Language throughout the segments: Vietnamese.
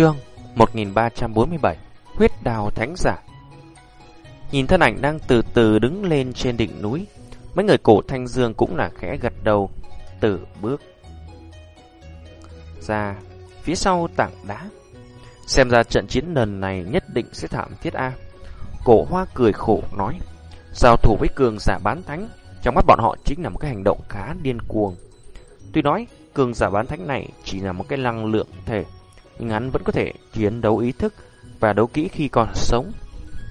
Chương 1347 Huyết đào thánh giả. Nhìn thân ảnh đang từ từ đứng lên trên đỉnh núi, Mấy người cổ thanh dương cũng là khẽ gật đầu, Từ bước Ra Phía sau tảng đá. Xem ra trận chiến lần này nhất định sẽ thảm thiết A. Cổ hoa cười khổ nói, Giao thủ với cường giả bán thánh, Trong mắt bọn họ chính là một cái hành động khá điên cuồng. Tuy nói cường giả bán thánh này chỉ là một cái năng lượng thể nhưng hắn vẫn có thể chiến đấu ý thức và đấu kỹ khi còn sống.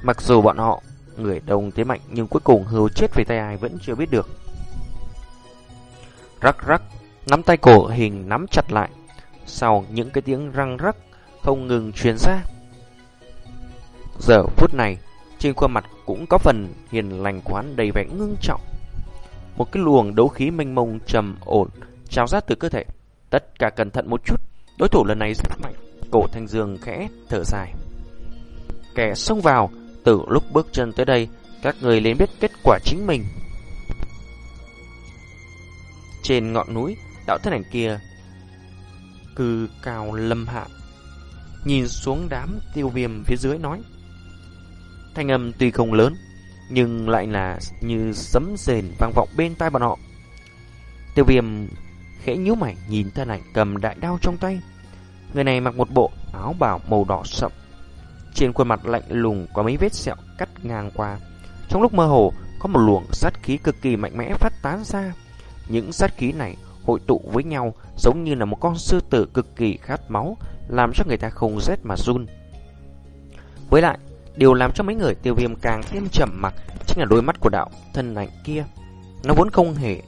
Mặc dù bọn họ người đông thế mạnh nhưng cuối cùng hưu chết về tay ai vẫn chưa biết được. Rắc rắc, nắm tay cổ hình nắm chặt lại. Sau những cái tiếng răng rắc không ngừng truyền ra. Giờ phút này, trên khuôn mặt cũng có phần hiền lành quán đầy vẻ ngưng trọng. Một cái luồng đấu khí mênh mông trầm ổn trào ra từ cơ thể. Tất cả cẩn thận một chút, đối thủ lần này rất mạnh. Cổ Thanh Dương khẽ thở dài. Kẻ xông vào, từ lúc bước chân tới đây, các người liền biết kết quả chính mình. Trên ngọn núi, đạo thân ảnh kia cư cao lâm hạ, nhìn xuống đám tiêu viêm phía dưới nói. Thanh âm tuy không lớn, nhưng lại là như sấm rền vang vọng bên tai bọn họ. Tiêu viêm khẽ nhíu mày nhìn thân ảnh cầm đại đao trong tay. Người này mặc một bộ áo bào màu đỏ sậm. Trên khuôn mặt lạnh lùng có mấy vết sẹo cắt ngang qua. Trong lúc mơ hồ, có một luồng sát khí cực kỳ mạnh mẽ phát tán ra. Những sát khí này hội tụ với nhau giống như là một con sư tử cực kỳ khát máu, làm cho người ta không rét mà run. Với lại, điều làm cho mấy người tiêu viêm càng thêm trầm mặc chính là đôi mắt của đạo thân ảnh kia. Nó vốn không hề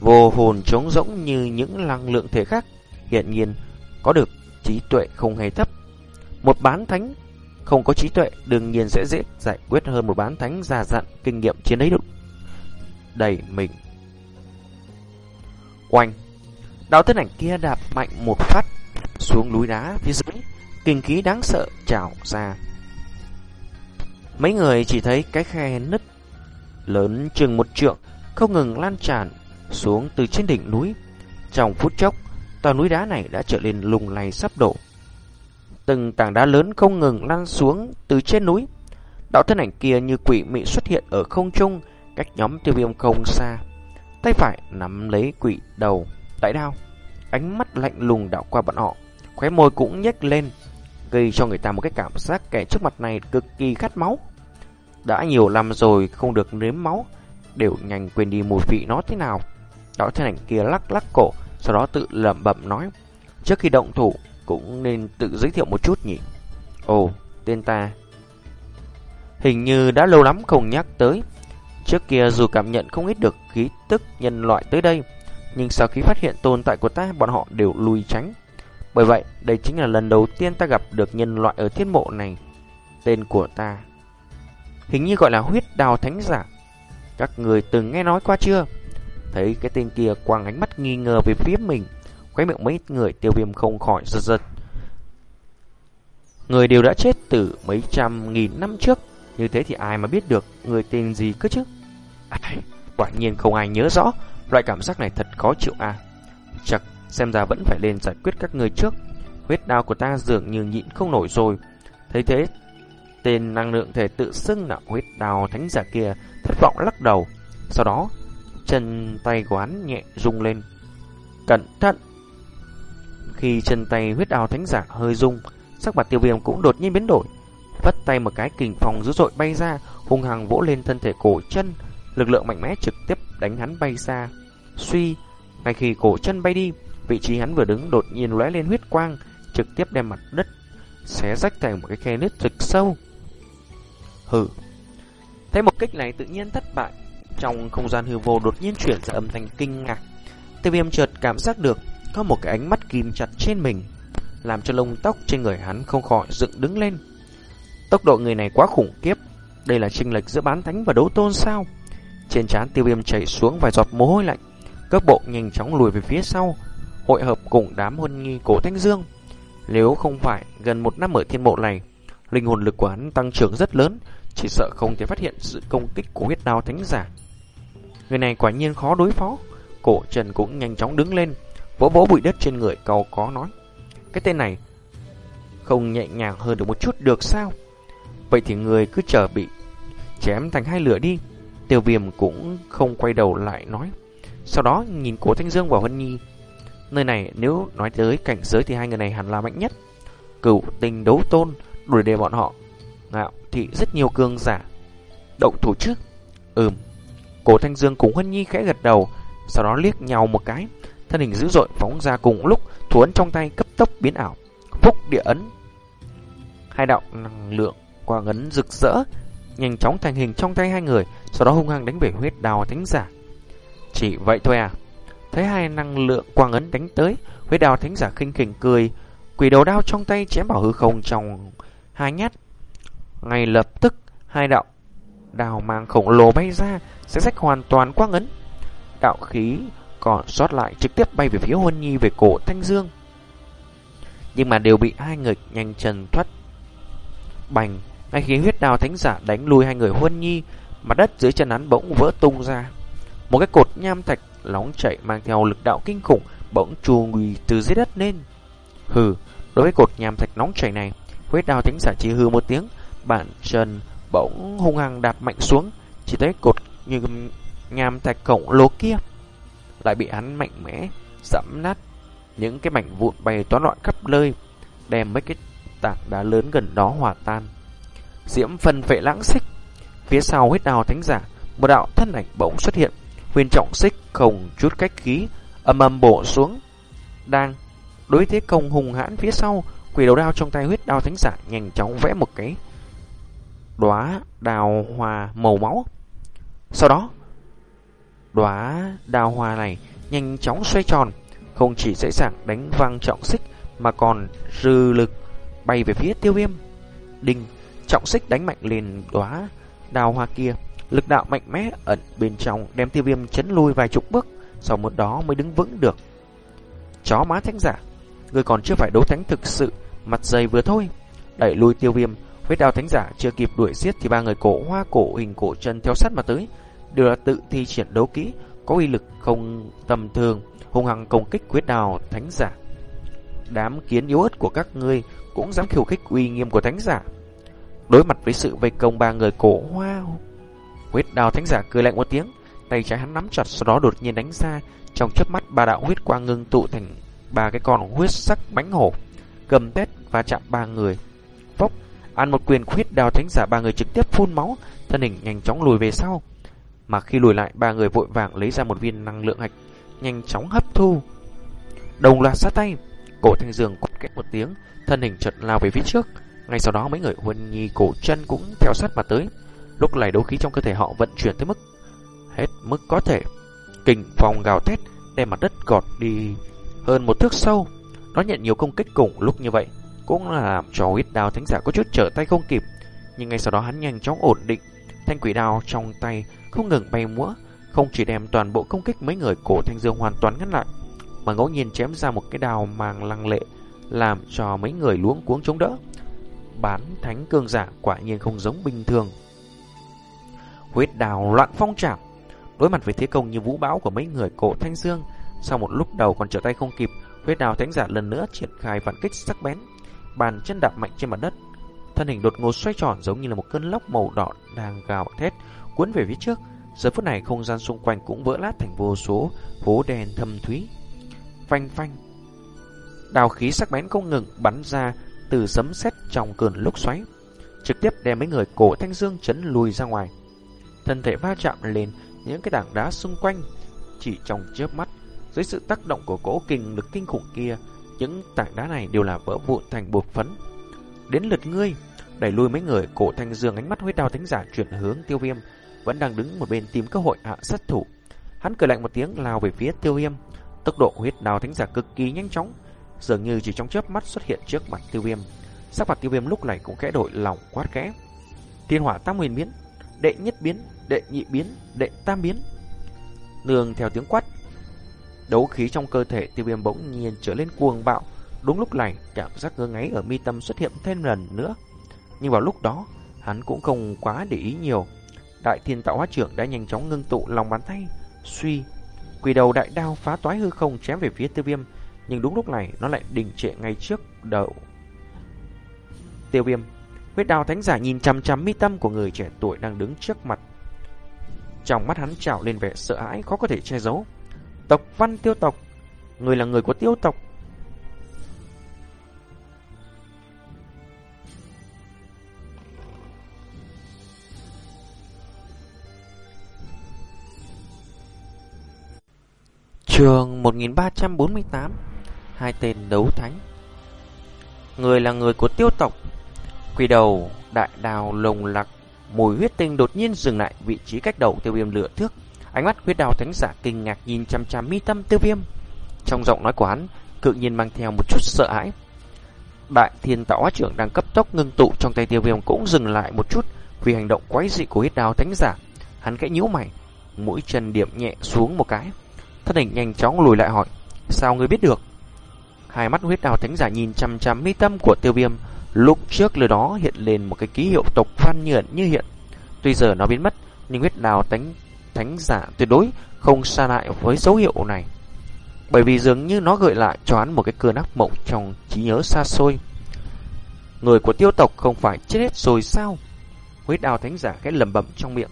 vô hồn trống rỗng như những năng lượng thể khác, hiện nhiên có được trí tuệ không hề thấp. Một bán thánh không có trí tuệ đương nhiên sẽ dễ giải quyết hơn một bán thánh già dặn kinh nghiệm chiến đấy được đầy mình. Oanh! Đạo thân ảnh kia đạp mạnh một phát xuống núi đá phía dưới, kinh khí đáng sợ trào ra. Mấy người chỉ thấy cái khe nứt lớn chừng một trượng không ngừng lan tràn xuống từ trên đỉnh núi. Trong phút chốc, tòa núi đá này đã trở nên lùng lay sắp đổ. Từng tảng đá lớn không ngừng lăn xuống từ trên núi. Đạo thân ảnh kia như quỷ mị xuất hiện ở không trung, cách nhóm tiêu viêm không xa. Tay phải nắm lấy quỷ đầu, đại đao. Ánh mắt lạnh lùng đảo qua bọn họ, khóe môi cũng nhếch lên, gây cho người ta một cái cảm giác kẻ trước mặt này cực kỳ khát máu. Đã nhiều năm rồi không được nếm máu, đều nhanh quên đi mùi vị nó thế nào. Đạo thân ảnh kia lắc lắc cổ, sau đó tự lẩm bẩm nói, trước khi động thủ cũng nên tự giới thiệu một chút nhỉ. Ồ, tên ta. Hình như đã lâu lắm không nhắc tới. Trước kia dù cảm nhận không ít được khí tức nhân loại tới đây, nhưng sau khi phát hiện tồn tại của ta, bọn họ đều lùi tránh. Bởi vậy, đây chính là lần đầu tiên ta gặp được nhân loại ở thiên mộ này. Tên của ta hình như gọi là huyết đào thánh giả. Các người từng nghe nói qua chưa? Thấy cái tên kia quăng ánh mắt nghi ngờ về phía mình, Khóe miệng mấy người tiêu viêm không khỏi giật giật. Người đều đã chết từ mấy trăm nghìn năm trước, như thế thì ai mà biết được người tên gì cơ chứ? À ai, quả nhiên không ai nhớ rõ, loại cảm giác này thật khó chịu à. Chắc xem ra vẫn phải lên giải quyết các người trước. Huyết đao của ta dường như nhịn không nổi rồi. Thấy thế, tên năng lượng thể tự xưng là huyết đao thánh giả kia thất vọng lắc đầu. Sau đó, chân tay của hắn nhẹ rung lên. Cẩn thận! Khi chân tay huyết đao thánh giả hơi rung, sắc mặt tiêu viêm cũng đột nhiên biến đổi. Vất tay một cái kình phòng dữ dội bay ra, hung hăng vỗ lên thân thể cổ chân. Lực lượng mạnh mẽ trực tiếp đánh hắn bay xa. Suy, ngay khi cổ chân bay đi, vị trí hắn vừa đứng đột nhiên lóe lên huyết quang, trực tiếp đem mặt đất xé rách thành một cái khe nứt rực sâu. Hừ. Thấy một kích này tự nhiên thất bại, trong không gian hư vô đột nhiên chuyển ra âm thanh kinh ngạc. Tiêu viêm chợt cảm giác được có một cái ánh mắt kìm chặt trên mình, làm cho lông tóc trên người hắn không khỏi dựng đứng lên. Tốc độ người này quá khủng khiếp, đây là chênh lệch giữa bán thánh và đấu tôn sao? Trên trán tiêu viêm chảy xuống vài giọt mồ hôi lạnh, các bộ nhanh chóng lùi về phía sau, hội hợp cùng đám huân nghi cổ thanh dương. Nếu không phải gần một năm ở thiên mộ này, linh hồn lực của hắn tăng trưởng rất lớn, chỉ sợ không thể phát hiện sự công kích của huyết đao thánh giả. Người này quả nhiên khó đối phó. Cổ Trần cũng nhanh chóng đứng lên, vỗ vỗ bụi đất trên người cầu có nói. Cái tên này không nhẹ nhàng hơn được một chút được sao? Vậy thì người cứ chờ bị chém thành hai lửa đi. Tiêu viêm cũng không quay đầu lại nói. Sau đó nhìn cổ Thanh Dương và Huân Nhi. Nơi này nếu nói tới cảnh giới thì hai người này hẳn là mạnh nhất. Cửu tình đấu tôn đuổi đề bọn họ. Ngạo thì rất nhiều cương giả. Động thủ trước. Ừm. Cổ Thanh Dương cùng Huân Nhi khẽ gật đầu. Sau đó liếc nhau một cái. Thân hình dữ dội phóng ra cùng lúc thủ ấn trong tay cấp tốc biến ảo. Phúc địa ấn. Hai đạo năng lượng quang ấn rực rỡ nhanh chóng thành hình trong tay hai người, sau đó hung hăng đánh về huyết đào thánh giả. Chỉ vậy thôi à? Thấy hai năng lượng quang ấn đánh tới, huyết đào thánh giả khinh khỉnh cười, quỷ đầu đao trong tay chém bảo hư không trong hai nhát. Ngay lập tức, hai đạo đào mang khổng lồ bay ra, sẽ rách hoàn toàn quang ấn. Đạo khí còn sót lại trực tiếp bay về phía Huân Nhi về cổ Thanh Dương. Nhưng mà đều bị hai người nhanh chân thoát bành ngay khi huyết đào thánh giả đánh lui hai người huân nhi, mặt đất dưới chân hắn bỗng vỡ tung ra. Một cái cột nham thạch nóng chảy mang theo lực đạo kinh khủng bỗng trù từ dưới đất lên. Hừ, đối với cột nham thạch nóng chảy này, huyết đào thánh giả chỉ hừ một tiếng, bản chân bỗng hung hăng đạp mạnh xuống, chỉ thấy cột như nham thạch khổng lồ kia lại bị hắn mạnh mẽ dẫm nát. Những cái mảnh vụn bay toán loạn khắp nơi, đem mấy cái tảng đá lớn gần đó hòa tan. Diễm phân vệ lãng xích. Phía sau huyết đào thánh giả, một đạo thân ảnh bỗng xuất hiện. Huyền trọng xích không chút cách khí, âm âm bổ xuống. Đang đối thế công hùng hãn phía sau, quỷ đầu đao trong tay huyết đao thánh giả nhanh chóng vẽ một cái đóa đào hòa màu máu. Sau đó, đóa đào hoa này nhanh chóng xoay tròn, không chỉ dễ dàng đánh văng trọng xích mà còn dư lực bay về phía tiêu viêm. Đinh trọng xích đánh mạnh lên đóa đào hoa kia. Lực đạo mạnh mẽ ẩn bên trong đem tiêu viêm chấn lui vài chục bước, sau một đó mới đứng vững được. Chó má thánh giả, người còn chưa phải đấu thánh thực sự, mặt dày vừa thôi. Đẩy lui tiêu viêm, huyết đao thánh giả chưa kịp đuổi giết thì ba người cổ hoa cổ hình cổ chân theo sát mà tới, đều là tự thi triển đấu kỹ, có uy lực không tầm thường, hung hăng công kích quyết đao thánh giả. Đám kiến yếu ớt của các ngươi cũng dám khiêu khích uy nghiêm của thánh giả. Đối mặt với sự vây công ba người cổ hoa quyết đào thánh giả cười lạnh một tiếng Tay trái hắn nắm chặt Sau đó đột nhiên đánh ra Trong chớp mắt ba đạo huyết quang ngưng tụ thành ba cái con huyết sắc bánh hổ Cầm tét và chạm ba người Phốc Ăn một quyền khuyết đào thánh giả ba người trực tiếp phun máu Thân hình nhanh chóng lùi về sau mà khi lùi lại ba người vội vàng lấy ra một viên năng lượng hạch Nhanh chóng hấp thu Đồng loạt sát tay Cổ thanh dương quát kẽ một tiếng Thân hình chợt lao về phía trước ngay sau đó mấy người Huân Nhi cổ chân cũng theo sát mà tới. Lúc này đấu khí trong cơ thể họ vận chuyển tới mức hết mức có thể. Kình phòng gào thét đem mặt đất gọt đi hơn một thước sâu. Nó nhận nhiều công kích cùng lúc như vậy cũng là làm cho huyết đào thánh giả có chút trở tay không kịp. Nhưng ngay sau đó hắn nhanh chóng ổn định, thanh quỷ đao trong tay không ngừng bay múa, không chỉ đem toàn bộ công kích mấy người cổ thanh dương hoàn toàn ngăn lại, mà ngẫu nhiên chém ra một cái đao màng lăng lệ, làm cho mấy người luống cuống chống đỡ bán thánh cương giả quả nhiên không giống bình thường. Huyết đào loạn phong trảm, đối mặt với thế công như vũ bão của mấy người cổ thanh dương, sau một lúc đầu còn trở tay không kịp, huyết đào thánh giả lần nữa triển khai vạn kích sắc bén, bàn chân đạp mạnh trên mặt đất, thân hình đột ngột xoay tròn giống như là một cơn lốc màu đỏ đang gào thét cuốn về phía trước. Giờ phút này không gian xung quanh cũng vỡ lát thành vô số hố đen thâm thúy. Phanh phanh. Đào khí sắc bén không ngừng bắn ra từ sấm sét trong cơn lốc xoáy, trực tiếp đem mấy người cổ thanh dương chấn lùi ra ngoài. Thân thể va chạm lên những cái tảng đá xung quanh, chỉ trong chớp mắt, dưới sự tác động của cỗ kình lực kinh khủng kia, những tảng đá này đều là vỡ vụn thành bột phấn. Đến lượt ngươi, đẩy lùi mấy người cổ thanh dương ánh mắt huyết đao thánh giả chuyển hướng tiêu viêm, vẫn đang đứng một bên tìm cơ hội hạ sát thủ. Hắn cười lạnh một tiếng lao về phía tiêu viêm, tốc độ huyết đao thánh giả cực kỳ nhanh chóng, dường như chỉ trong chớp mắt xuất hiện trước mặt tiêu viêm. Sắc mặt tiêu viêm lúc này cũng khẽ đổi lòng quát kẽ. Thiên hỏa tam huyền biến, đệ nhất biến, đệ nhị biến, đệ tam biến. Nương theo tiếng quát, đấu khí trong cơ thể tiêu viêm bỗng nhiên trở lên cuồng bạo. Đúng lúc này, cảm giác ngơ ngáy ở mi tâm xuất hiện thêm lần nữa. Nhưng vào lúc đó, hắn cũng không quá để ý nhiều. Đại thiên tạo hóa trưởng đã nhanh chóng ngưng tụ lòng bàn tay, suy. Quỳ đầu đại đao phá toái hư không chém về phía tiêu viêm, nhưng đúng lúc này nó lại đình trệ ngay trước đầu tiêu viêm. Huyết đao thánh giả nhìn chăm chăm mi tâm của người trẻ tuổi đang đứng trước mặt. Trong mắt hắn trào lên vẻ sợ hãi khó có thể che giấu. Tộc văn tiêu tộc, người là người của tiêu tộc. Trường 1348 Hai tên đấu thánh. Người là người của tiêu tộc. Quỳ đầu, đại đào lồng lặc, Mùi huyết tinh đột nhiên dừng lại vị trí cách đầu tiêu viêm lửa thước. Ánh mắt huyết đào thánh giả kinh ngạc nhìn chăm chăm mi tâm tiêu viêm. Trong giọng nói của hắn, Cự nhiên mang theo một chút sợ hãi. Đại thiên tạo hóa trưởng đang cấp tốc ngưng tụ Trong tay tiêu viêm cũng dừng lại một chút Vì hành động quái dị của huyết đào thánh giả. Hắn kẽ nhíu mày, Mũi chân điểm nhẹ xuống một cái. Thân hình nhanh chóng lùi lại hỏi Sao ngươi biết được? Hai mắt huyết đào thánh giả nhìn chăm chăm mi tâm của tiêu viêm. Lúc trước lời đó hiện lên một cái ký hiệu tộc văn như như hiện. Tuy giờ nó biến mất Nhưng huyết đào thánh, thánh giả tuyệt đối không xa lại với dấu hiệu này. Bởi vì dường như nó gợi lại cho hắn một cái cơn ác mộng trong trí nhớ xa xôi. Người của tiêu tộc không phải chết hết rồi sao? Huyết đào thánh giả khẽ lầm bẩm trong miệng.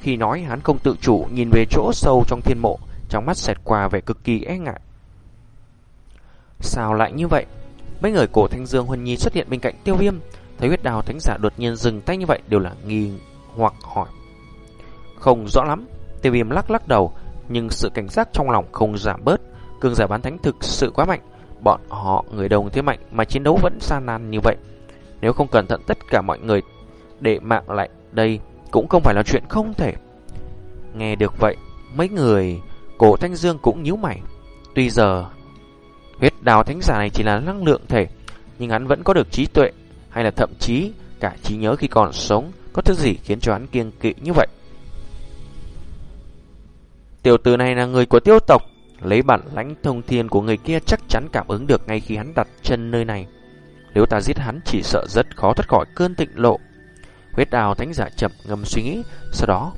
Khi nói hắn không tự chủ nhìn về chỗ sâu trong thiên mộ, trong mắt xẹt qua vẻ cực kỳ e ngại. Sao lại như vậy? Mấy người cổ thanh dương huân nhi xuất hiện bên cạnh tiêu viêm, thấy huyết đào thánh giả đột nhiên dừng tay như vậy đều là nghi hoặc hỏi. Không rõ lắm, tiêu viêm lắc lắc đầu, nhưng sự cảnh giác trong lòng không giảm bớt. Cường giả bán thánh thực sự quá mạnh, bọn họ người đồng thế mạnh mà chiến đấu vẫn xa nan như vậy. Nếu không cẩn thận tất cả mọi người để mạng lại đây cũng không phải là chuyện không thể. Nghe được vậy, mấy người cổ thanh dương cũng nhíu mày. Tuy giờ huyết đào thánh giả này chỉ là năng lượng thể, nhưng hắn vẫn có được trí tuệ, hay là thậm chí cả trí nhớ khi còn sống, có thứ gì khiến cho hắn kiêng kỵ như vậy. Tiểu tử này là người của tiêu tộc, lấy bản lãnh thông thiên của người kia chắc chắn cảm ứng được ngay khi hắn đặt chân nơi này. Nếu ta giết hắn chỉ sợ rất khó thoát khỏi cơn tịnh lộ. Huyết đào thánh giả chậm ngâm suy nghĩ, sau đó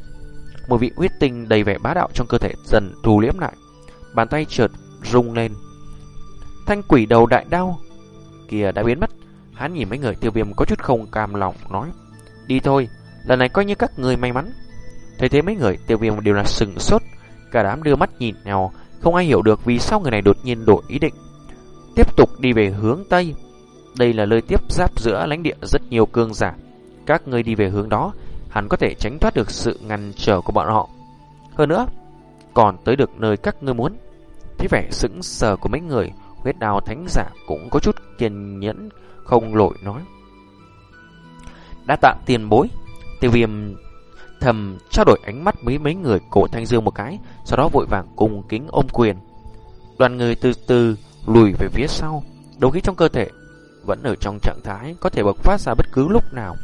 một vị huyết tinh đầy vẻ bá đạo trong cơ thể dần thu liễm lại. Bàn tay chợt rung lên. Thanh quỷ đầu đại đau kia đã biến mất. Hắn nhìn mấy người tiêu viêm có chút không cam lòng nói: "Đi thôi, lần này coi như các người may mắn." Thấy thế mấy người tiêu viêm đều là sừng sốt, cả đám đưa mắt nhìn nhau, không ai hiểu được vì sao người này đột nhiên đổi ý định. Tiếp tục đi về hướng tây. Đây là nơi tiếp giáp giữa lãnh địa rất nhiều cương giả các ngươi đi về hướng đó, hắn có thể tránh thoát được sự ngăn trở của bọn họ. Hơn nữa, còn tới được nơi các ngươi muốn. Thế vẻ sững sờ của mấy người, huyết đào thánh giả cũng có chút kiên nhẫn, không lội nói. Đã tạm tiền bối, tiêu viêm thầm trao đổi ánh mắt với mấy người cổ thanh dương một cái, sau đó vội vàng cùng kính ôm quyền. Đoàn người từ từ lùi về phía sau, đấu khí trong cơ thể vẫn ở trong trạng thái có thể bộc phát ra bất cứ lúc nào.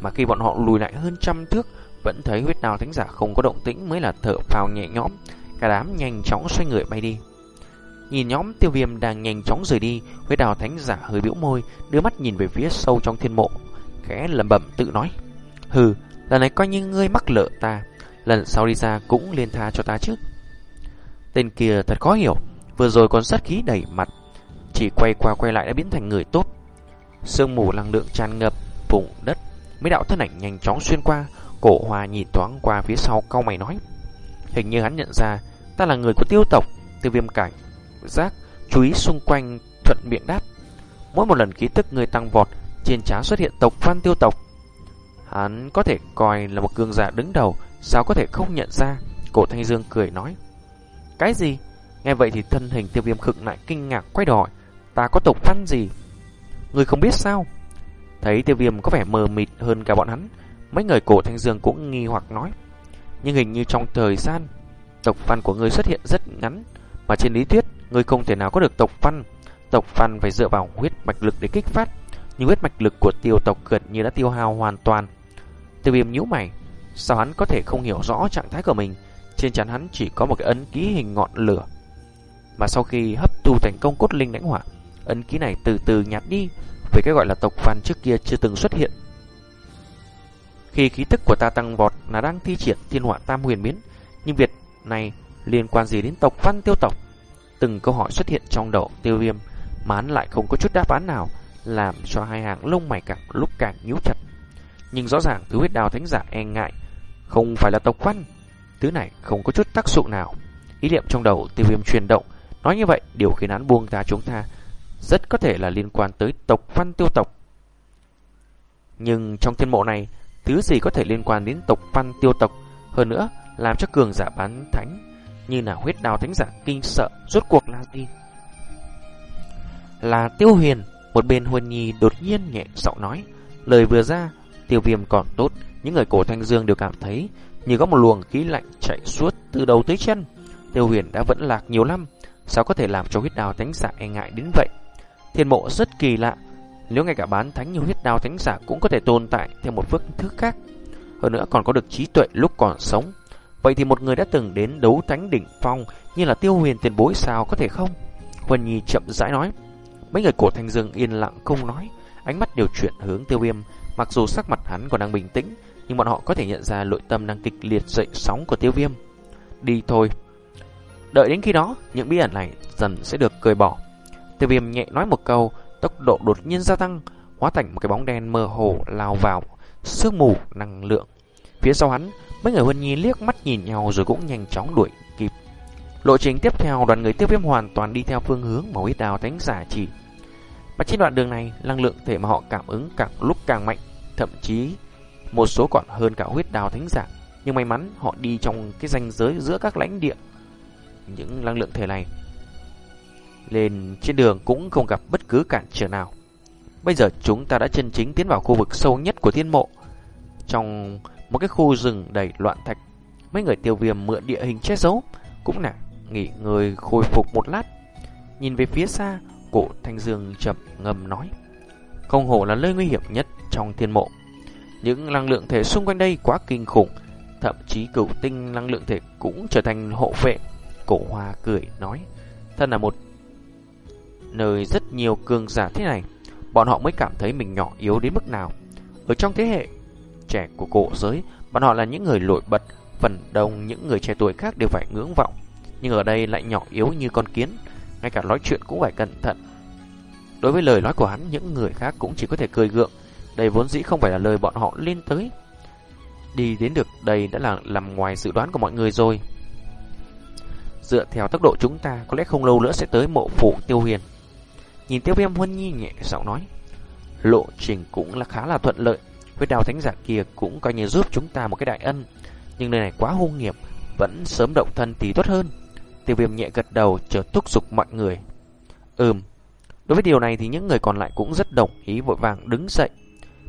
Mà khi bọn họ lùi lại hơn trăm thước Vẫn thấy huyết đào thánh giả không có động tĩnh Mới là thở phào nhẹ nhõm. Cả đám nhanh chóng xoay người bay đi. Nhìn nhóm tiêu viêm đang nhanh chóng rời đi Huyết đào thánh giả hơi biểu môi Đưa mắt nhìn về phía sâu trong thiên mộ Khẽ lẩm bẩm tự nói Hừ, lần này coi như ngươi mắc lợ ta Lần sau đi ra cũng liên tha cho ta chứ. Tên kia thật khó hiểu Vừa rồi còn sát khí đẩy mặt Chỉ quay qua quay lại đã biến thành người tốt. Sương mù năng lượng tràn ngập vùng đất Mấy đạo thân ảnh nhanh chóng xuyên qua, cổ hòa nhìn thoáng qua phía sau cau mày nói. Hình như hắn nhận ra, ta là người của tiêu tộc, tiêu viêm cảnh. Giác, chú ý xung quanh thuận miệng đáp. Mỗi một lần ký tức người tăng vọt, trên trán xuất hiện tộc văn tiêu tộc. Hắn có thể coi là một cương giả đứng đầu, sao có thể không nhận ra? Cổ Thanh Dương cười nói. Cái gì? Nghe vậy thì thân hình tiêu viêm khực lại kinh ngạc quay đòi. Ta có tộc văn gì? Người không biết sao? Thấy tiêu viêm có vẻ mờ mịt hơn cả bọn hắn. Mấy người cổ thanh dương cũng nghi hoặc nói. Nhưng hình như trong thời gian, Tộc văn của người xuất hiện rất ngắn, Mà trên lý thuyết Người không thể nào có được tộc văn. Tộc văn phải dựa vào huyết mạch lực để kích phát, Nhưng huyết mạch lực của tiêu tộc gần như đã tiêu hao hoàn toàn. Tiêu viêm nhíu mày, Sao hắn có thể không hiểu rõ trạng thái của mình? Trên chắn hắn chỉ có một cái ấn ký hình ngọn lửa. Mà sau khi hấp thu thành công cốt linh lãnh hỏa, Ấn ký này từ từ nhạt đi về cái gọi là tộc văn trước kia chưa từng xuất hiện. Khi khí tức của ta tăng vọt là đang thi triển thiên họa tam huyền biến, nhưng việc này liên quan gì đến tộc văn tiêu tộc? Từng câu hỏi xuất hiện trong đầu tiêu viêm, mà lại không có chút đáp án nào. làm cho hai hàng lông mày càng lúc càng nhíu chặt. Nhưng rõ ràng thứ huyết đao thánh giả e ngại không phải là tộc văn. Thứ này không có chút tác dụng nào. Ý niệm trong đầu tiêu viêm chuyển động. Nói như vậy, điều khiến hắn buông ra chúng ta rất có thể là liên quan tới tộc văn tiêu tộc. Nhưng trong thiên mộ này, thứ gì có thể liên quan đến tộc văn tiêu tộc hơn nữa làm cho cường giả bán thánh như là huyết đào thánh giả kinh sợ rốt cuộc là gì? Là tiêu huyền, một bên huân nhi đột nhiên nhẹ giọng nói, lời vừa ra, tiêu viêm còn tốt, những người cổ thanh dương đều cảm thấy như có một luồng khí lạnh chạy suốt từ đầu tới chân. Tiêu huyền đã vẫn lạc nhiều năm, sao có thể làm cho huyết đào thánh giả e ngại đến vậy? Thiên mộ rất kỳ lạ, nếu ngay cả bán thánh như huyết đao thánh giả cũng có thể tồn tại theo một phương thức khác. Hơn nữa còn có được trí tuệ lúc còn sống. Vậy thì một người đã từng đến đấu thánh đỉnh phong như là tiêu huyền tiền bối sao có thể không? Huân Nhi chậm rãi nói. Mấy người cổ thanh dương yên lặng không nói, ánh mắt đều chuyển hướng tiêu viêm. Mặc dù sắc mặt hắn còn đang bình tĩnh, nhưng bọn họ có thể nhận ra nội tâm đang kịch liệt dậy sóng của tiêu viêm. Đi thôi. Đợi đến khi đó, những bí ẩn này dần sẽ được cười bỏ. Tiêu viêm nhẹ nói một câu, tốc độ đột nhiên gia tăng, hóa thành một cái bóng đen mơ hồ lao vào, sương mù năng lượng. Phía sau hắn, mấy người Huân Nhi liếc mắt nhìn nhau rồi cũng nhanh chóng đuổi kịp. Lộ trình tiếp theo, đoàn người tiêu viêm hoàn toàn đi theo phương hướng mà huyết đào thánh giả chỉ. Và trên đoạn đường này, năng lượng thể mà họ cảm ứng càng lúc càng mạnh, thậm chí một số còn hơn cả huyết đào thánh giả. Nhưng may mắn họ đi trong cái ranh giới giữa các lãnh địa. Những năng lượng thể này lên trên đường cũng không gặp bất cứ cản trở nào. Bây giờ chúng ta đã chân chính tiến vào khu vực sâu nhất của thiên mộ. Trong một cái khu rừng đầy loạn thạch, mấy người tiêu viêm mượn địa hình che giấu, cũng là nghỉ ngơi khôi phục một lát. Nhìn về phía xa, cổ thanh dương chậm ngầm nói. Không hổ là nơi nguy hiểm nhất trong thiên mộ. Những năng lượng thể xung quanh đây quá kinh khủng, thậm chí cửu tinh năng lượng thể cũng trở thành hộ vệ. Cổ hoa cười nói, thân là một nơi rất nhiều cường giả thế này, bọn họ mới cảm thấy mình nhỏ yếu đến mức nào. Ở trong thế hệ trẻ của cổ giới, bọn họ là những người nổi bật, phần đông những người trẻ tuổi khác đều phải ngưỡng vọng. Nhưng ở đây lại nhỏ yếu như con kiến, ngay cả nói chuyện cũng phải cẩn thận. Đối với lời nói của hắn, những người khác cũng chỉ có thể cười gượng. Đây vốn dĩ không phải là lời bọn họ lên tới. Đi đến được đây đã là làm ngoài dự đoán của mọi người rồi. Dựa theo tốc độ chúng ta, có lẽ không lâu nữa sẽ tới mộ phủ tiêu huyền. Nhìn tiêu viêm huân nhi nhẹ giọng nói. Lộ trình cũng là khá là thuận lợi. Huyết đào thánh giả kia cũng coi như giúp chúng ta một cái đại ân. Nhưng nơi này quá hung nghiệp, vẫn sớm động thân thì tốt hơn. Tiêu viêm nhẹ gật đầu chờ thúc giục mọi người. Ừm, đối với điều này thì những người còn lại cũng rất đồng ý vội vàng đứng dậy.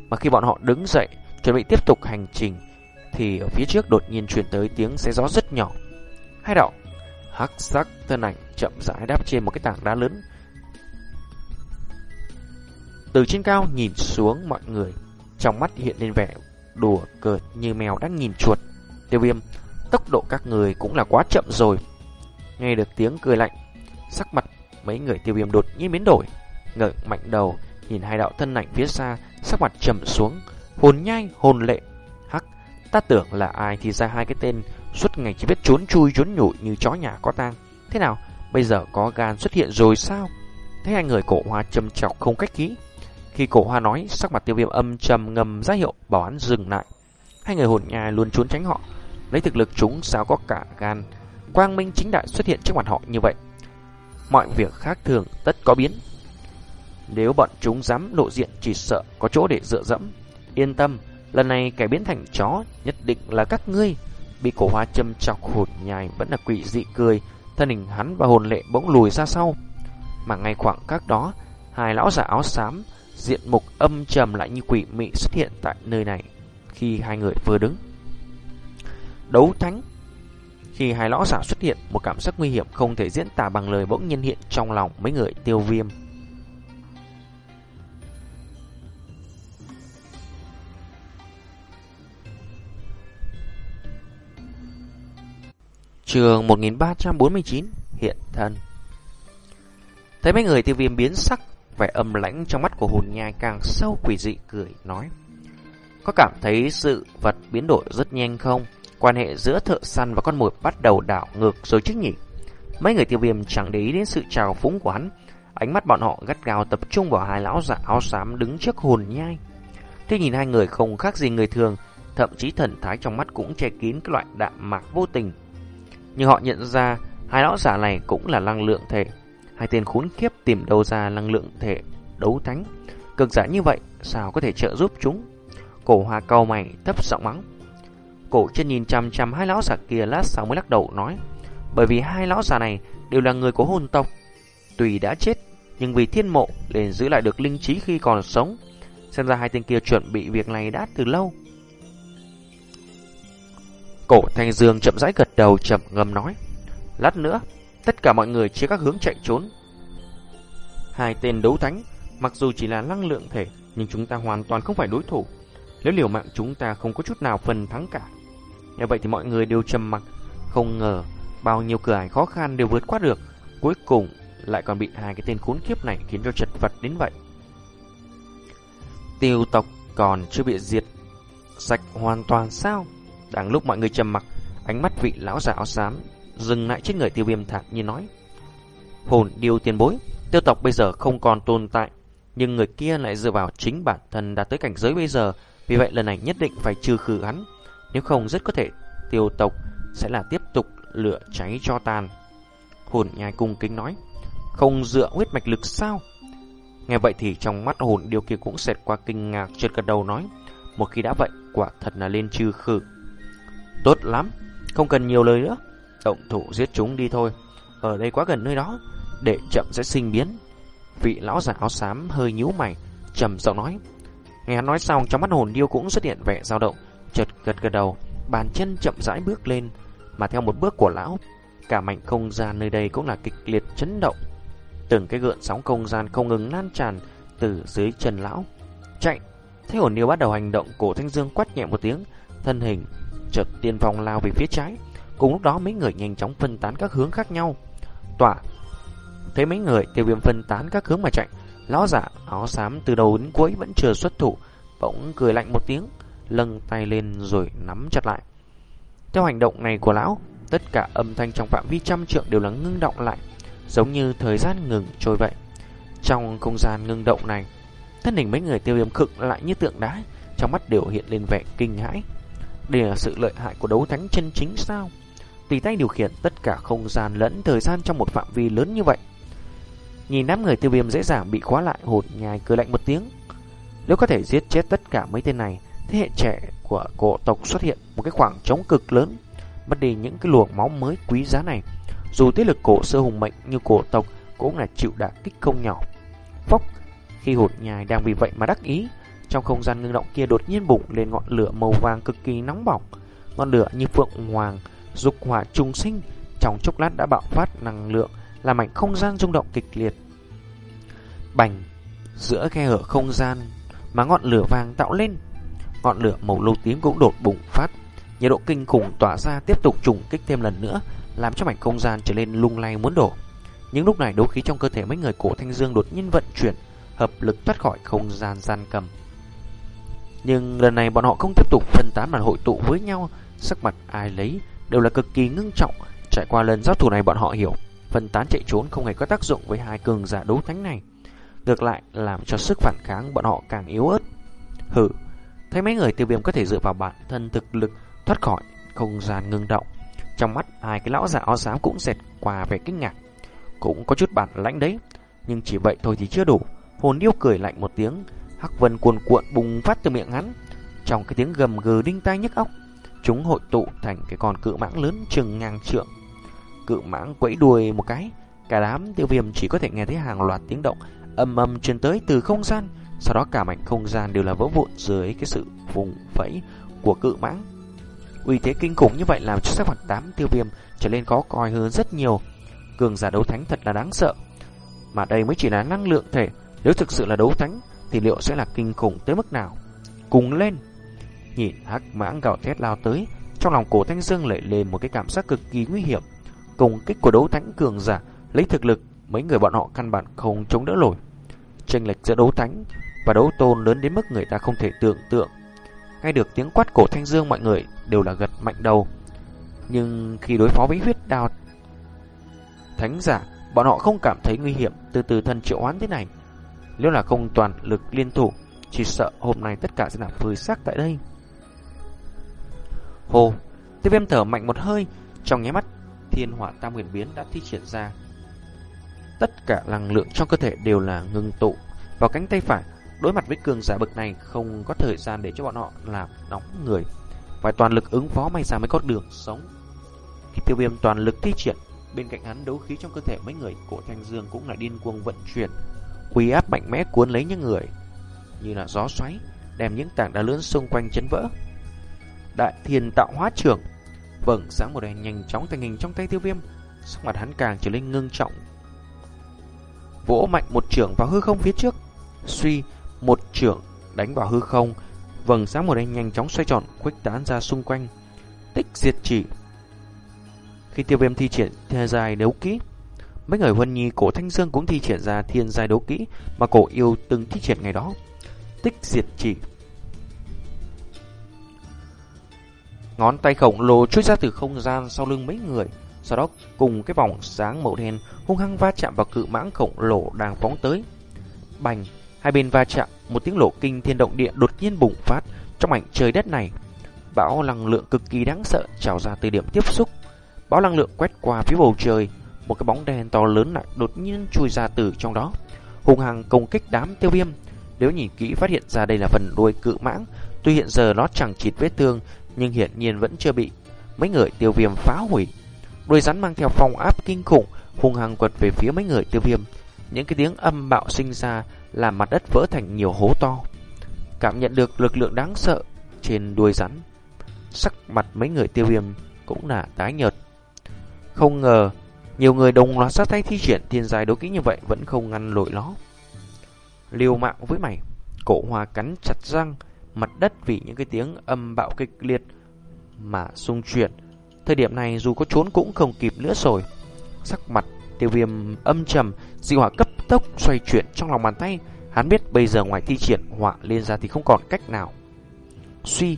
Mà khi bọn họ đứng dậy, chuẩn bị tiếp tục hành trình, thì ở phía trước đột nhiên truyền tới tiếng xé gió rất nhỏ. Hai đạo, hắc sắc thân ảnh chậm rãi đáp trên một cái tảng đá lớn. Từ trên cao nhìn xuống mọi người, trong mắt hiện lên vẻ đùa cợt như mèo đang nhìn chuột. Tiêu viêm, tốc độ các người cũng là quá chậm rồi. Nghe được tiếng cười lạnh, sắc mặt mấy người tiêu viêm đột nhiên biến đổi, ngẩng mạnh đầu, nhìn hai đạo thân ảnh phía xa, sắc mặt trầm xuống, hồn nhai, hồn lệ. Hắc, ta tưởng là ai thì ra hai cái tên suốt ngày chỉ biết trốn chui trốn nhủi như chó nhà có tang. Thế nào, bây giờ có gan xuất hiện rồi sao? Thấy hai người cổ hoa châm chọc không cách khí. Khi cổ hoa nói, sắc mặt tiêu viêm âm trầm ngầm ra hiệu bảo hắn dừng lại. Hai người hồn nhai luôn trốn tránh họ, lấy thực lực chúng sao có cả gan quang minh chính đại xuất hiện trước mặt họ như vậy. Mọi việc khác thường tất có biến. Nếu bọn chúng dám lộ diện chỉ sợ có chỗ để dựa dẫm. Yên tâm, lần này kẻ biến thành chó nhất định là các ngươi. Bị cổ hoa châm chọc hồn nhài vẫn là quỷ dị cười, thân hình hắn và hồn lệ bỗng lùi ra sau. Mà ngay khoảng các đó, hai lão giả áo xám, diện mục âm trầm lại như quỷ mị xuất hiện tại nơi này khi hai người vừa đứng. Đấu thánh khi hai lão giả xuất hiện, một cảm giác nguy hiểm không thể diễn tả bằng lời bỗng nhiên hiện trong lòng mấy người tiêu viêm. Trường 1349 Hiện thân Thấy mấy người tiêu viêm biến sắc Vẻ âm lãnh trong mắt của hồn nhai càng sâu quỷ dị cười nói Có cảm thấy sự vật biến đổi rất nhanh không? Quan hệ giữa thợ săn và con mồi bắt đầu đảo ngược rồi chứ nhỉ? Mấy người tiêu viêm chẳng để ý đến sự trào phúng của hắn. Ánh mắt bọn họ gắt gao tập trung vào hai lão giả áo xám đứng trước hồn nhai. Thế nhìn hai người không khác gì người thường, thậm chí thần thái trong mắt cũng che kín cái loại đạm mạc vô tình. Nhưng họ nhận ra hai lão giả này cũng là năng lượng thể. Hai tên khốn kiếp tìm đâu ra năng lượng thể đấu thánh. Cực giả như vậy, sao có thể trợ giúp chúng? Cổ hoa cau mày thấp giọng mắng. Cổ chân nhìn chăm chăm hai lão giả kia lát sau mới lắc đầu nói. Bởi vì hai lão giả này đều là người của hồn tộc. Tuy đã chết, nhưng vì thiên mộ nên giữ lại được linh trí khi còn sống. Xem ra hai tên kia chuẩn bị việc này đã từ lâu. Cổ Thanh Dương chậm rãi gật đầu chậm ngâm nói. Lát nữa, tất cả mọi người chia các hướng chạy trốn. Hai tên đấu thánh, mặc dù chỉ là năng lượng thể, nhưng chúng ta hoàn toàn không phải đối thủ. Nếu liều mạng chúng ta không có chút nào phần thắng cả. Như vậy thì mọi người đều trầm mặc, không ngờ bao nhiêu cửa ải khó khăn đều vượt qua được. Cuối cùng lại còn bị hai cái tên khốn kiếp này khiến cho chật vật đến vậy. Tiêu tộc còn chưa bị diệt sạch hoàn toàn sao? Đang lúc mọi người trầm mặc, ánh mắt vị lão già áo xám dừng lại trên người tiêu viêm thản như nói. Hồn điều tiền bối, tiêu tộc bây giờ không còn tồn tại, nhưng người kia lại dựa vào chính bản thân đã tới cảnh giới bây giờ, vì vậy lần này nhất định phải trừ khử hắn, nếu không rất có thể tiêu tộc sẽ là tiếp tục lửa cháy cho tàn. Hồn nhai cung kính nói, không dựa huyết mạch lực sao? Nghe vậy thì trong mắt hồn điều kia cũng xẹt qua kinh ngạc trượt gật đầu nói, một khi đã vậy, quả thật là lên trừ khử. Tốt lắm, không cần nhiều lời nữa. Động thủ giết chúng đi thôi. Ở đây quá gần nơi đó, để chậm sẽ sinh biến. Vị lão giả áo xám hơi nhíu mày, trầm giọng nói. Nghe hắn nói xong, trong mắt hồn điêu cũng xuất hiện vẻ dao động, chợt gật gật đầu, bàn chân chậm rãi bước lên, mà theo một bước của lão, cả mảnh không gian nơi đây cũng là kịch liệt chấn động. Từng cái gợn sóng không gian không ngừng lan tràn từ dưới chân lão. Chạy! Thấy hồn điêu bắt đầu hành động, cổ thanh dương quát nhẹ một tiếng, thân hình chợt tiên phong lao về phía trái. Cùng lúc đó mấy người nhanh chóng phân tán các hướng khác nhau. Tỏa thấy mấy người tiêu viêm phân tán các hướng mà chạy, lão giả áo xám từ đầu đến cuối vẫn chưa xuất thủ, bỗng cười lạnh một tiếng, lâng tay lên rồi nắm chặt lại. Theo hành động này của lão, tất cả âm thanh trong phạm vi trăm trượng đều là ngưng động lại, giống như thời gian ngừng trôi vậy. Trong không gian ngưng động này, thân hình mấy người tiêu viêm khựng lại như tượng đá, trong mắt đều hiện lên vẻ kinh hãi. Đây là sự lợi hại của đấu thánh chân chính sao? Tùy tay điều khiển tất cả không gian lẫn thời gian trong một phạm vi lớn như vậy. Nhìn đám người tiêu viêm dễ dàng bị khóa lại hột nhai cười lạnh một tiếng. Nếu có thể giết chết tất cả mấy tên này, thế hệ trẻ của cổ tộc xuất hiện một cái khoảng trống cực lớn, mất đi những cái luồng máu mới quý giá này. Dù thế lực cổ sơ hùng mệnh như cổ tộc cũng là chịu đả kích không nhỏ. Phốc, khi hột nhai đang vì vậy mà đắc ý, trong không gian ngưng động kia đột nhiên bùng lên ngọn lửa màu vàng cực kỳ nóng bỏng. Ngọn lửa như phượng hoàng, dục hỏa trùng sinh, trong chốc lát đã bạo phát năng lượng, làm mảnh không gian rung động kịch liệt. Bành, giữa khe hở không gian mà ngọn lửa vàng tạo lên, ngọn lửa màu lô tím cũng đột bùng phát, nhiệt độ kinh khủng tỏa ra tiếp tục trùng kích thêm lần nữa, làm cho mảnh không gian trở nên lung lay muốn đổ. Những lúc này đấu khí trong cơ thể mấy người cổ thanh dương đột nhiên vận chuyển, hợp lực thoát khỏi không gian gian cầm. Nhưng lần này bọn họ không tiếp tục phân tán mà hội tụ với nhau, sắc mặt ai lấy đều là cực kỳ ngưng trọng. Trải qua lần giao thủ này bọn họ hiểu, phân tán chạy trốn không hề có tác dụng với hai cường giả đấu thánh này. Ngược lại làm cho sức phản kháng bọn họ càng yếu ớt. Hử, thấy mấy người tiêu viêm có thể dựa vào bản thân thực lực thoát khỏi không gian ngưng động. Trong mắt hai cái lão giả áo xám cũng dệt qua vẻ kinh ngạc. Cũng có chút bản lãnh đấy, nhưng chỉ vậy thôi thì chưa đủ. Hồn điêu cười lạnh một tiếng, Hắc vân cuồn cuộn bùng phát từ miệng hắn. Trong cái tiếng gầm gừ đinh tai nhức óc, chúng hội tụ thành cái con cự mãng lớn chừng ngang trượng. Cự mãng quẫy đuôi một cái, cả đám tiêu viêm chỉ có thể nghe thấy hàng loạt tiếng động âm âm truyền tới từ không gian, sau đó cả mảnh không gian đều là vỡ vụn dưới cái sự vùng vẫy của cự mãng. Uy thế kinh khủng như vậy làm cho sắc mặt tám tiêu viêm trở nên có coi hơn rất nhiều. Cường giả đấu thánh thật là đáng sợ. Mà đây mới chỉ là năng lượng thể, nếu thực sự là đấu thánh thì liệu sẽ là kinh khủng tới mức nào? Cùng lên! Nhìn hắc mãng gào thét lao tới, trong lòng cổ thanh dương lại lên một cái cảm giác cực kỳ nguy hiểm. Cùng kích của đấu thánh cường giả, lấy thực lực, mấy người bọn họ căn bản không chống đỡ nổi. Chênh lệch giữa đấu thánh và đấu tôn lớn đến mức người ta không thể tưởng tượng. Ngay được tiếng quát cổ thanh dương mọi người đều là gật mạnh đầu. Nhưng khi đối phó với huyết đao thánh giả bọn họ không cảm thấy nguy hiểm từ từ thân triệu hoán thế này. Nếu là không toàn lực liên thủ, chỉ sợ hôm nay tất cả sẽ là phơi xác tại đây. Hồ, tiêu viêm thở mạnh một hơi, trong nháy mắt, thiên hỏa tam huyền biến đã thi triển ra. Tất cả năng lượng trong cơ thể đều là ngừng tụ vào cánh tay phải. Đối mặt với cường giả bậc này không có thời gian để cho bọn họ làm nóng người. Phải toàn lực ứng phó may ra mới có đường sống. Khi tiêu viêm toàn lực thi triển, bên cạnh hắn đấu khí trong cơ thể mấy người của Thanh Dương cũng là điên cuồng vận chuyển. Quy áp mạnh mẽ cuốn lấy những người như là gió xoáy, đem những tảng đá lớn xung quanh chấn vỡ. Đại thiên tạo hóa trưởng, vầng sáng một đèn nhanh chóng thành hình trong tay tiêu viêm, sắc mặt hắn càng trở nên ngưng trọng. Vỗ mạnh một trưởng vào hư không phía trước, suy một trưởng đánh vào hư không, vầng sáng một đèn nhanh chóng xoay tròn khuếch tán ra xung quanh. Tích diệt chỉ. Khi tiêu viêm thi triển thiên dài đấu kỹ, mấy người huân nhi cổ thanh dương cũng thi triển ra thiên giai đấu kỹ mà cổ yêu từng thi triển ngày đó tích diệt chỉ. Ngón tay khổng lồ chui ra từ không gian sau lưng mấy người, sau đó cùng cái vòng sáng màu đen hung hăng va chạm vào cự mãng khổng lồ đang phóng tới. Bành, hai bên va chạm, một tiếng lộ kinh thiên động địa đột nhiên bùng phát trong mảnh trời đất này. Bão năng lượng cực kỳ đáng sợ trào ra từ điểm tiếp xúc. Bão năng lượng quét qua phía bầu trời, một cái bóng đen to lớn lại đột nhiên chui ra từ trong đó, hung hăng công kích đám tiêu viêm. Nếu nhìn kỹ phát hiện ra đây là phần đuôi cự mãng, tuy hiện giờ nó chẳng chịt vết thương, nhưng hiển nhiên vẫn chưa bị mấy người tiêu viêm phá hủy. Đuôi rắn mang theo phong áp kinh khủng, hung hăng quật về phía mấy người tiêu viêm. Những cái tiếng âm bạo sinh ra làm mặt đất vỡ thành nhiều hố to. Cảm nhận được lực lượng đáng sợ trên đuôi rắn, sắc mặt mấy người tiêu viêm cũng là tái nhợt. Không ngờ, nhiều người đồng loạt sát tay thi triển thiên giai đấu kỹ như vậy vẫn không ngăn nổi nó liều mạng với mày. Cổ hoa cắn chặt răng, mặt đất vì những cái tiếng âm bạo kịch liệt mà xung chuyển. Thời điểm này dù có trốn cũng không kịp nữa rồi. Sắc mặt tiêu viêm âm trầm, dị hỏa cấp tốc xoay chuyển trong lòng bàn tay. Hắn biết bây giờ ngoài thi triển hỏa liên ra thì không còn cách nào. Suy,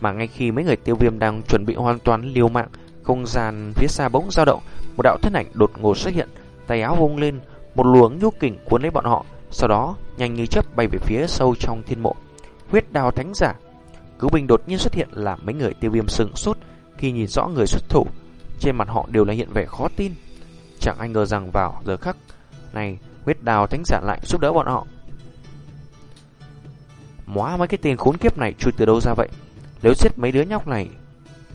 mà ngay khi mấy người tiêu viêm đang chuẩn bị hoàn toàn liều mạng, không gian phía xa bỗng dao động, một đạo thân ảnh đột ngột xuất hiện, tay áo vung lên, một luồng nhu kình cuốn lấy bọn họ, sau đó, nhanh như chớp bay về phía sâu trong thiên mộ. Huyết đào thánh giả. Cứu binh đột nhiên xuất hiện làm mấy người tiêu viêm sừng sốt khi nhìn rõ người xuất thủ. Trên mặt họ đều là hiện vẻ khó tin. Chẳng ai ngờ rằng vào giờ khắc này, huyết đào thánh giả lại giúp đỡ bọn họ. Móa mấy cái tên khốn kiếp này chui từ đâu ra vậy? Nếu giết mấy đứa nhóc này,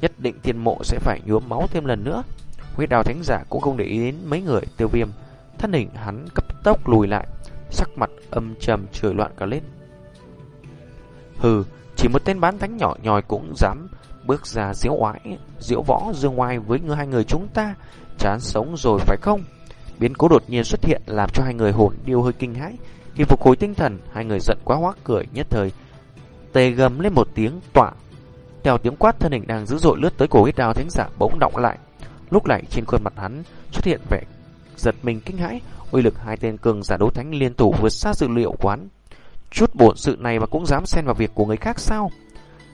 nhất định thiên mộ sẽ phải nhuốm máu thêm lần nữa. Huyết đào thánh giả cũng không để ý đến mấy người tiêu viêm. Thân hình hắn cấp tốc lùi lại, sắc mặt âm trầm chửi loạn cả lên. Hừ, chỉ một tên bán thánh nhỏ nhòi cũng dám bước ra diễu oái, diễu võ dương ngoài với người hai người chúng ta, chán sống rồi phải không? Biến cố đột nhiên xuất hiện làm cho hai người hồn điêu hơi kinh hãi. Khi phục hồi tinh thần, hai người giận quá hoác cười nhất thời. Tề gầm lên một tiếng tọa. Theo tiếng quát thân hình đang dữ dội lướt tới cổ huyết đao thánh giả bỗng động lại. Lúc này trên khuôn mặt hắn xuất hiện vẻ giật mình kinh hãi, uy lực hai tên cường giả đấu thánh liên thủ vượt xa dự liệu quán. Chút bổn sự này mà cũng dám xen vào việc của người khác sao?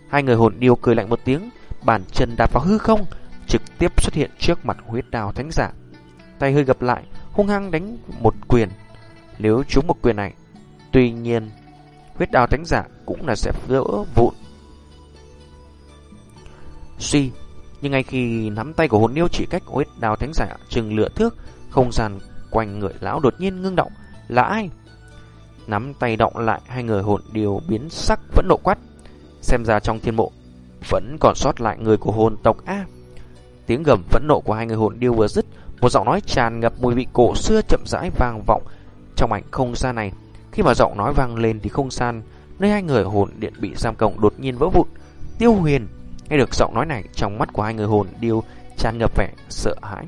Hai người hồn điêu cười lạnh một tiếng, bàn chân đạp vào hư không, trực tiếp xuất hiện trước mặt huyết đào thánh giả. Tay hơi gập lại, hung hăng đánh một quyền. Nếu trúng một quyền này, tuy nhiên huyết đào thánh giả cũng là sẽ vỡ vụn. Suy, nhưng ngay khi nắm tay của hồn điêu chỉ cách huyết đào thánh giả chừng lửa thước, không gian quanh người lão đột nhiên ngưng động. Là ai? Nắm tay động lại, hai người hồn điều biến sắc vẫn nộ quát. Xem ra trong thiên mộ vẫn còn sót lại người của hồn tộc A. Tiếng gầm vẫn nộ của hai người hồn điêu vừa dứt, một giọng nói tràn ngập mùi vị cổ xưa chậm rãi vang vọng trong ảnh không gian này. Khi mà giọng nói vang lên thì không gian nơi hai người hồn điện bị giam cộng đột nhiên vỡ vụn. Tiêu Huyền nghe được giọng nói này trong mắt của hai người hồn điêu tràn ngập vẻ sợ hãi.